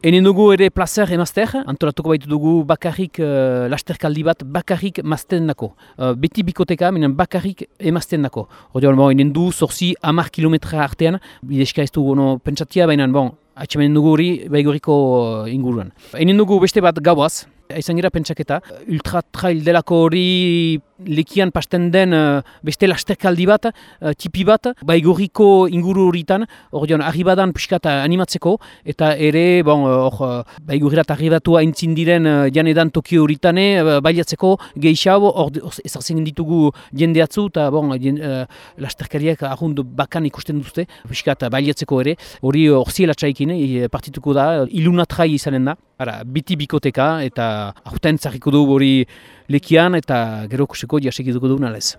Enen dugu ere plazer emazter, antolatuko baitu dugu bakarrik uh, lasterkaldi bat bakarrik mazten dako. Uh, beti bikoteka, minen bakarrik emazten dako. Horrean, bon, enen du zorzi amar kilometra artean, bideska ez dugu no, pentsatia, baina bon, atxemanen dugu hori baigoriko uh, inguruan. Enen dugu beste bat gauaz, izan gira pentsaketa, ultra trail delako hori lekian pasten den uh, beste lasterkaldi bat, uh, tipi bat, baigoriko inguru horitan, hori joan, arribadan piskat animatzeko, eta ere, bon, hor, uh, baigorirat arribatu haintzin diren uh, janedan Tokio horitane, uh, bailatzeko geixau, hor ezartzen ditugu jendeatzu, eta bon, jen, uh, lasterkariak ahund bakan ikusten duzte, piskat bailatzeko ere, hori hor ziela txaikin, partituko da, ilunatrai izanen da, Ara, biti bikoteka eta aurten zarriko du hori lekian eta gero kusiko jasek dugu du nalez.